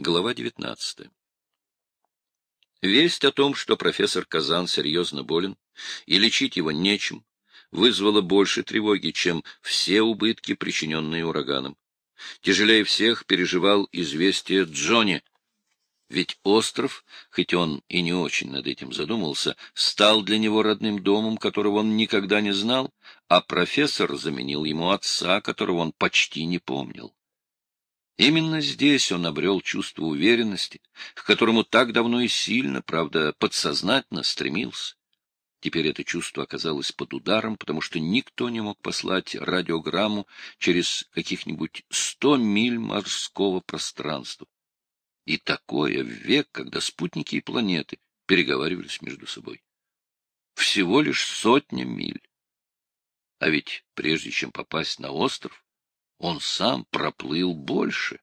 Глава 19. Весть о том, что профессор Казан серьезно болен, и лечить его нечем, вызвала больше тревоги, чем все убытки, причиненные ураганом. Тяжелее всех переживал известие Джонни, ведь остров, хоть он и не очень над этим задумался, стал для него родным домом, которого он никогда не знал, а профессор заменил ему отца, которого он почти не помнил. Именно здесь он обрел чувство уверенности, к которому так давно и сильно, правда, подсознательно стремился. Теперь это чувство оказалось под ударом, потому что никто не мог послать радиограмму через каких-нибудь сто миль морского пространства. И такое в век, когда спутники и планеты переговаривались между собой. Всего лишь сотня миль. А ведь прежде чем попасть на остров, он сам проплыл больше.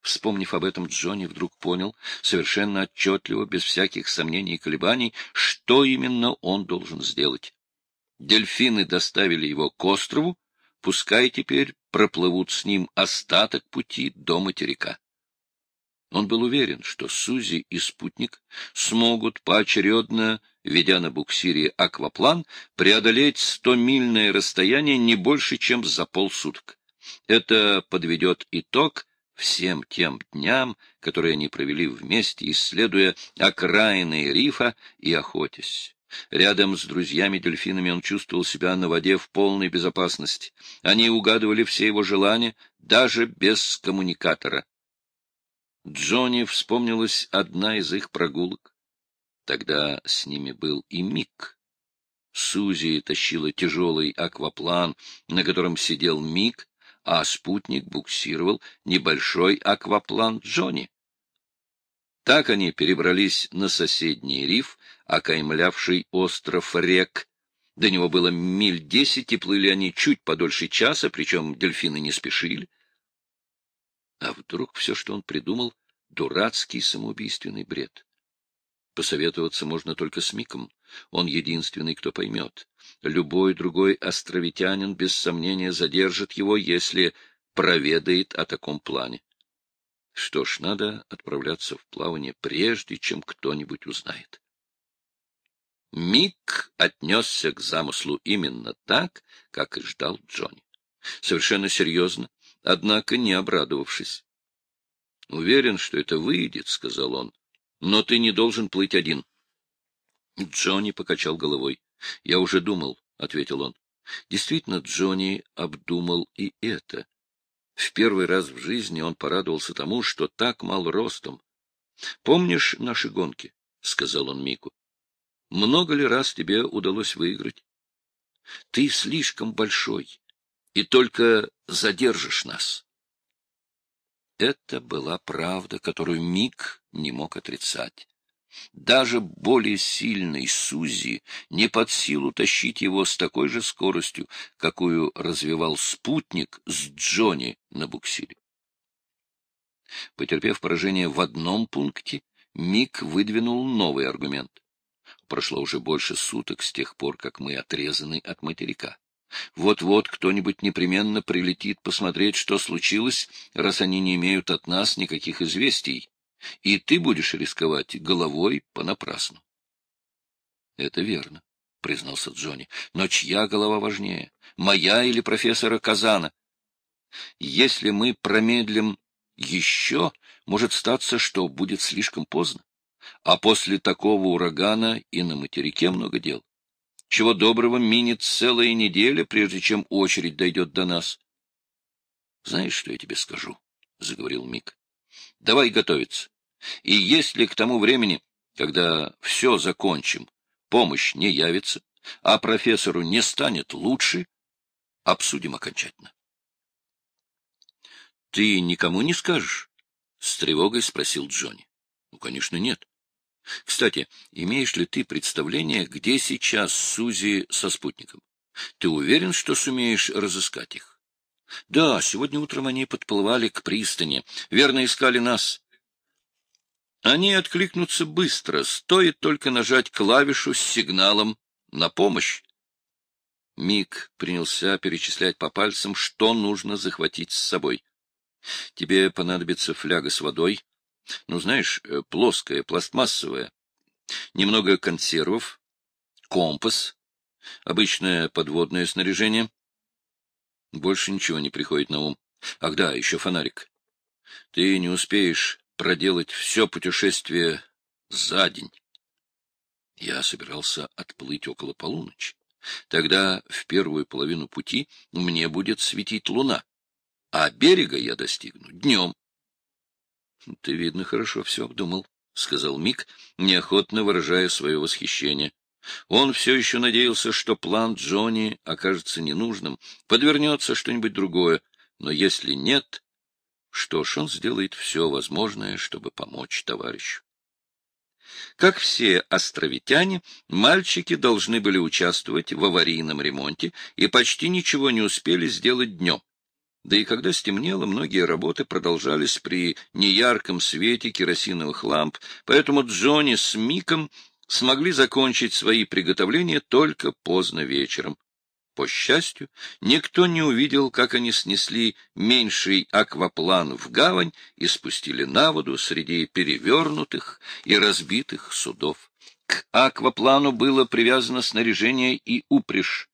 Вспомнив об этом, Джонни вдруг понял, совершенно отчетливо, без всяких сомнений и колебаний, что именно он должен сделать. Дельфины доставили его к острову, пускай теперь проплывут с ним остаток пути до материка. Он был уверен, что Сузи и спутник смогут поочередно, ведя на буксире акваплан, преодолеть стомильное расстояние не больше, чем за полсуток. Это подведет итог всем тем дням, которые они провели вместе, исследуя окраины рифа и охотясь. Рядом с друзьями-дельфинами он чувствовал себя на воде в полной безопасности. Они угадывали все его желания, даже без коммуникатора. Джонни вспомнилась одна из их прогулок. Тогда с ними был и Мик. Сузи тащила тяжелый акваплан, на котором сидел Мик, а спутник буксировал небольшой акваплан Джонни. Так они перебрались на соседний риф, окаймлявший остров рек. До него было миль десять, и плыли они чуть подольше часа, причем дельфины не спешили. А вдруг все, что он придумал, — дурацкий самоубийственный бред? Посоветоваться можно только с Миком. Он единственный, кто поймет. Любой другой островитянин без сомнения задержит его, если проведает о таком плане. Что ж, надо отправляться в плавание прежде, чем кто-нибудь узнает. Мик отнесся к замыслу именно так, как и ждал Джонни. Совершенно серьезно, однако не обрадовавшись. — Уверен, что это выйдет, — сказал он, — но ты не должен плыть один. Джонни покачал головой. — Я уже думал, — ответил он. Действительно, Джонни обдумал и это. В первый раз в жизни он порадовался тому, что так мал ростом. — Помнишь наши гонки? — сказал он Мику. — Много ли раз тебе удалось выиграть? Ты слишком большой, и только задержишь нас. Это была правда, которую Мик не мог отрицать. Даже более сильный Сузи не под силу тащить его с такой же скоростью, какую развивал спутник с Джонни на буксире. Потерпев поражение в одном пункте, Мик выдвинул новый аргумент. Прошло уже больше суток с тех пор, как мы отрезаны от материка. Вот-вот кто-нибудь непременно прилетит посмотреть, что случилось, раз они не имеют от нас никаких известий и ты будешь рисковать головой понапрасну. — Это верно, — признался Джонни. — Но чья голова важнее, моя или профессора Казана? Если мы промедлим еще, может статься, что будет слишком поздно. А после такого урагана и на материке много дел. Чего доброго минет целая неделя, прежде чем очередь дойдет до нас. — Знаешь, что я тебе скажу? — заговорил Мик. — Давай готовиться. И если к тому времени, когда все закончим, помощь не явится, а профессору не станет лучше, обсудим окончательно. — Ты никому не скажешь? — с тревогой спросил Джонни. — Ну, конечно, нет. Кстати, имеешь ли ты представление, где сейчас Сузи со спутником? Ты уверен, что сумеешь разыскать их? — Да, сегодня утром они подплывали к пристани. Верно искали нас. Они откликнутся быстро, стоит только нажать клавишу с сигналом «На помощь». Мик принялся перечислять по пальцам, что нужно захватить с собой. Тебе понадобится фляга с водой, ну, знаешь, э, плоская, пластмассовая, немного консервов, компас, обычное подводное снаряжение. Больше ничего не приходит на ум. Ах да, еще фонарик. Ты не успеешь проделать все путешествие за день. Я собирался отплыть около полуночи. Тогда в первую половину пути мне будет светить луна, а берега я достигну днем. — Ты, видно, хорошо все обдумал, — сказал Мик, неохотно выражая свое восхищение. Он все еще надеялся, что план Джонни окажется ненужным, подвернется что-нибудь другое, но если нет, что ж, он сделает все возможное, чтобы помочь товарищу. Как все островитяне, мальчики должны были участвовать в аварийном ремонте и почти ничего не успели сделать днем. Да и когда стемнело, многие работы продолжались при неярком свете керосиновых ламп, поэтому Джонни с Миком смогли закончить свои приготовления только поздно вечером. По счастью, никто не увидел, как они снесли меньший акваплан в гавань и спустили на воду среди перевернутых и разбитых судов. К акваплану было привязано снаряжение и упряжь.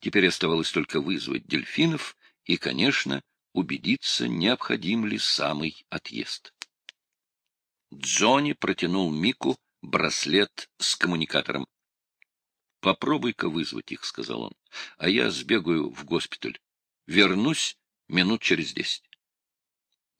Теперь оставалось только вызвать дельфинов и, конечно, убедиться, необходим ли самый отъезд. Джонни протянул Мику браслет с коммуникатором. — Попробуй-ка вызвать их, — сказал он, — а я сбегаю в госпиталь. Вернусь минут через десять.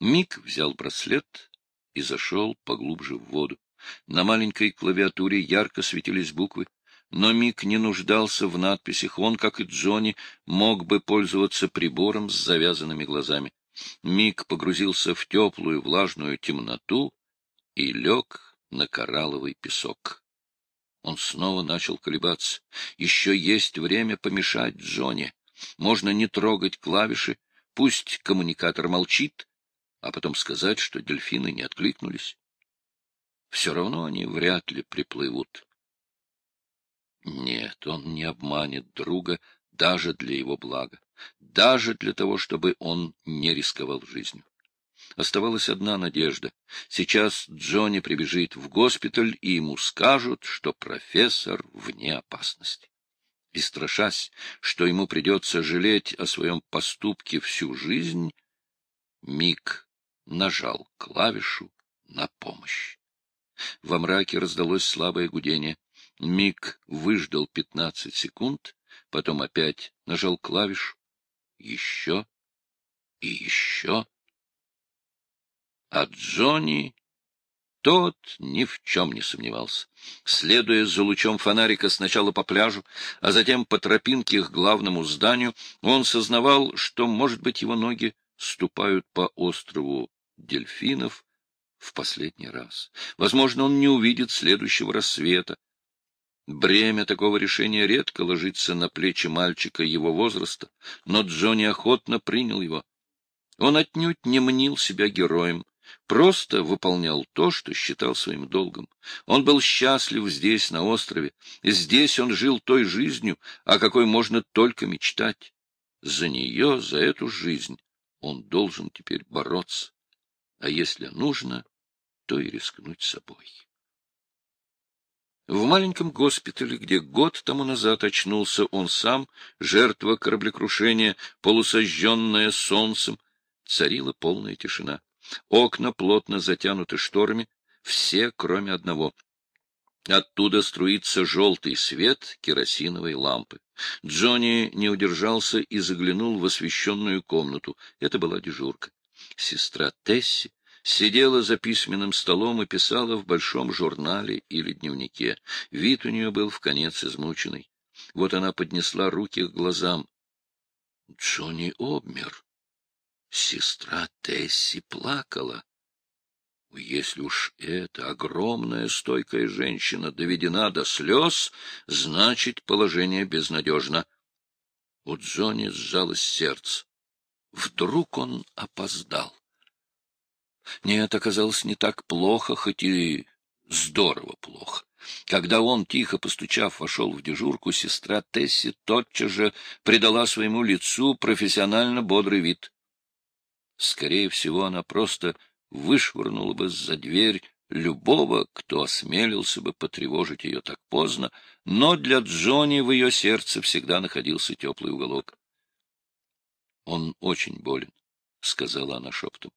Мик взял браслет и зашел поглубже в воду. На маленькой клавиатуре ярко светились буквы. Но Мик не нуждался в надписях, он, как и Джонни, мог бы пользоваться прибором с завязанными глазами. Мик погрузился в теплую влажную темноту и лег на коралловый песок. Он снова начал колебаться. Еще есть время помешать Джонни. Можно не трогать клавиши, пусть коммуникатор молчит, а потом сказать, что дельфины не откликнулись. Все равно они вряд ли приплывут. Нет, он не обманет друга даже для его блага, даже для того, чтобы он не рисковал жизнью. Оставалась одна надежда. Сейчас Джонни прибежит в госпиталь, и ему скажут, что профессор вне опасности. И страшась, что ему придется жалеть о своем поступке всю жизнь, Мик нажал клавишу на помощь. Во мраке раздалось слабое гудение. Мик выждал пятнадцать секунд, потом опять нажал клавишу. Еще и еще. А Джонни... Тот ни в чем не сомневался. Следуя за лучом фонарика сначала по пляжу, а затем по тропинке к главному зданию, он сознавал, что, может быть, его ноги ступают по острову дельфинов в последний раз. Возможно, он не увидит следующего рассвета, Бремя такого решения редко ложится на плечи мальчика его возраста, но Джонни охотно принял его. Он отнюдь не мнил себя героем, просто выполнял то, что считал своим долгом. Он был счастлив здесь, на острове. Здесь он жил той жизнью, о какой можно только мечтать. За нее, за эту жизнь он должен теперь бороться. А если нужно, то и рискнуть собой. В маленьком госпитале, где год тому назад очнулся он сам, жертва кораблекрушения, полусожженная солнцем, царила полная тишина. Окна плотно затянуты шторами, все, кроме одного. Оттуда струится желтый свет керосиновой лампы. Джонни не удержался и заглянул в освещенную комнату. Это была дежурка. Сестра Тесси Сидела за письменным столом и писала в большом журнале или дневнике. Вид у нее был в конец измученный. Вот она поднесла руки к глазам. Джонни обмер. Сестра Тесси плакала. Если уж эта огромная стойкая женщина доведена до слез, значит, положение безнадежно. У Джонни сжалось сердце. Вдруг он опоздал. Нет, оказалось не так плохо, хоть и здорово плохо. Когда он, тихо постучав, вошел в дежурку, сестра Тесси тотчас же придала своему лицу профессионально бодрый вид. Скорее всего, она просто вышвырнула бы за дверь любого, кто осмелился бы потревожить ее так поздно, но для Джонни в ее сердце всегда находился теплый уголок. «Он очень болен», — сказала она шептом.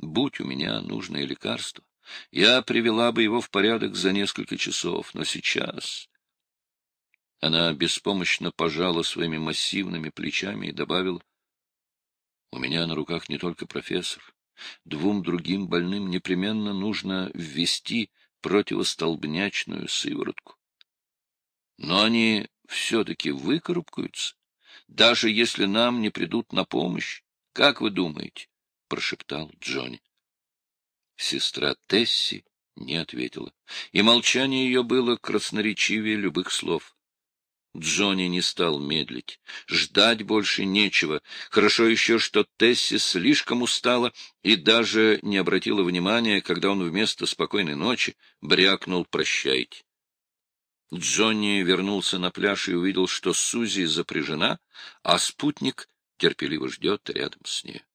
«Будь у меня нужное лекарство, я привела бы его в порядок за несколько часов, но сейчас...» Она беспомощно пожала своими массивными плечами и добавила, «У меня на руках не только профессор. Двум другим больным непременно нужно ввести противостолбнячную сыворотку. Но они все-таки выкарабкаются, даже если нам не придут на помощь. Как вы думаете? — прошептал Джонни. Сестра Тесси не ответила, и молчание ее было красноречивее любых слов. Джонни не стал медлить. Ждать больше нечего. Хорошо еще, что Тесси слишком устала и даже не обратила внимания, когда он вместо спокойной ночи брякнул «прощайте». Джонни вернулся на пляж и увидел, что Сузи запряжена, а спутник терпеливо ждет рядом с ней. —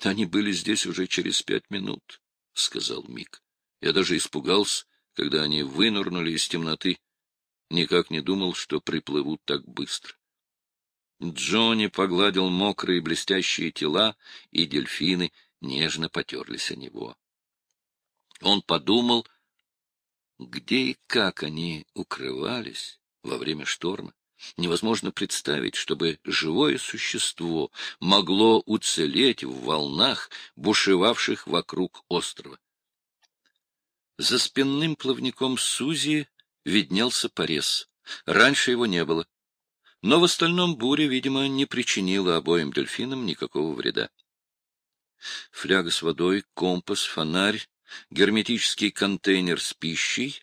Они были здесь уже через пять минут, — сказал Мик. Я даже испугался, когда они вынырнули из темноты. Никак не думал, что приплывут так быстро. Джонни погладил мокрые блестящие тела, и дельфины нежно потерлись о него. Он подумал, где и как они укрывались во время шторма. Невозможно представить, чтобы живое существо могло уцелеть в волнах, бушевавших вокруг острова. За спинным плавником Сузи виднелся порез. Раньше его не было. Но в остальном буря, видимо, не причинила обоим дельфинам никакого вреда. Фляга с водой, компас, фонарь, герметический контейнер с пищей,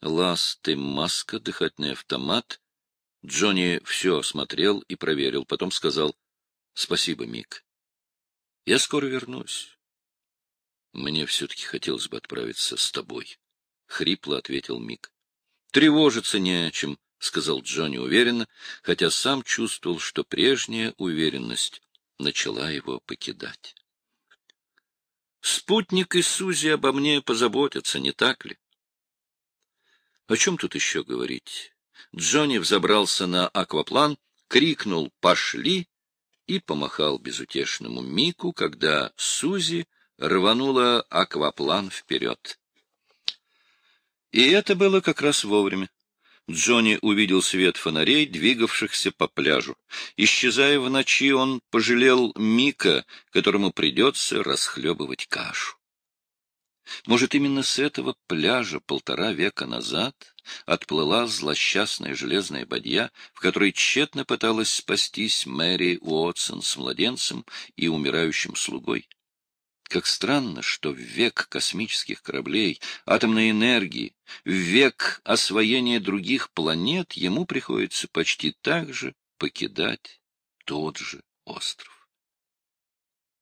ласты, маска, дыхательный автомат. Джонни все осмотрел и проверил, потом сказал «Спасибо, Мик. Я скоро вернусь». «Мне все-таки хотелось бы отправиться с тобой», — хрипло ответил Мик. Тревожиться не о чем, — сказал Джонни уверенно, хотя сам чувствовал, что прежняя уверенность начала его покидать. Спутник и Сузи обо мне позаботятся, не так ли? О чем тут еще говорить? Джонни взобрался на акваплан, крикнул «Пошли!» и помахал безутешному Мику, когда Сузи рванула акваплан вперед. И это было как раз вовремя. Джонни увидел свет фонарей, двигавшихся по пляжу. Исчезая в ночи, он пожалел Мика, которому придется расхлебывать кашу. Может, именно с этого пляжа полтора века назад отплыла злосчастная железная бадья, в которой тщетно пыталась спастись Мэри Уотсон с младенцем и умирающим слугой? Как странно, что в век космических кораблей, атомной энергии, в век освоения других планет ему приходится почти так же покидать тот же остров.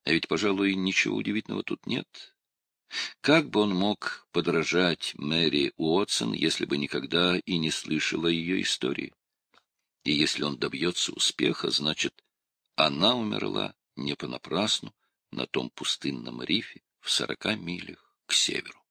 А ведь, пожалуй, ничего удивительного тут нет. Как бы он мог подражать Мэри Уотсон, если бы никогда и не слышал о ее истории? И если он добьется успеха, значит, она умерла не понапрасну, на том пустынном рифе в сорока милях к северу.